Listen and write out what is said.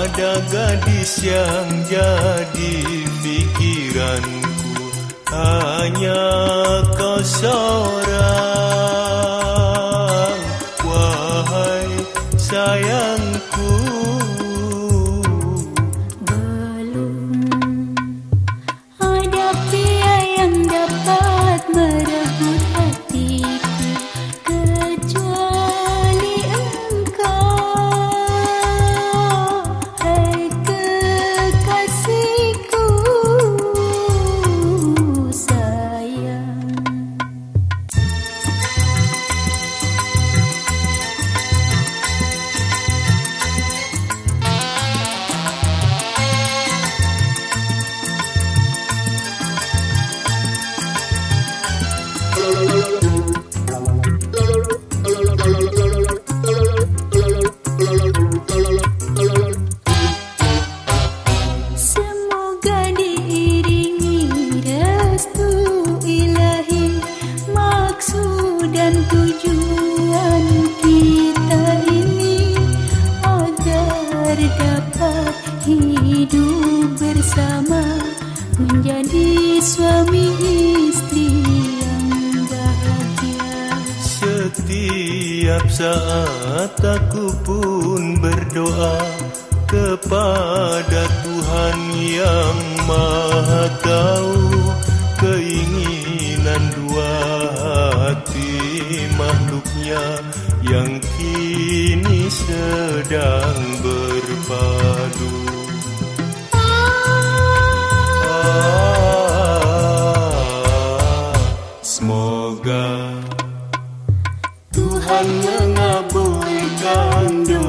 ada gadis yang jadi pikiranku hanya kau seorang wahai sayangku hidup bersama Menjadi suami istri yang bahagia Setiap saat aku pun berdoa kepada Tuhan yang Maha Tahu keinginan dua hati makhluknya yang kini sedang berpadu. gone.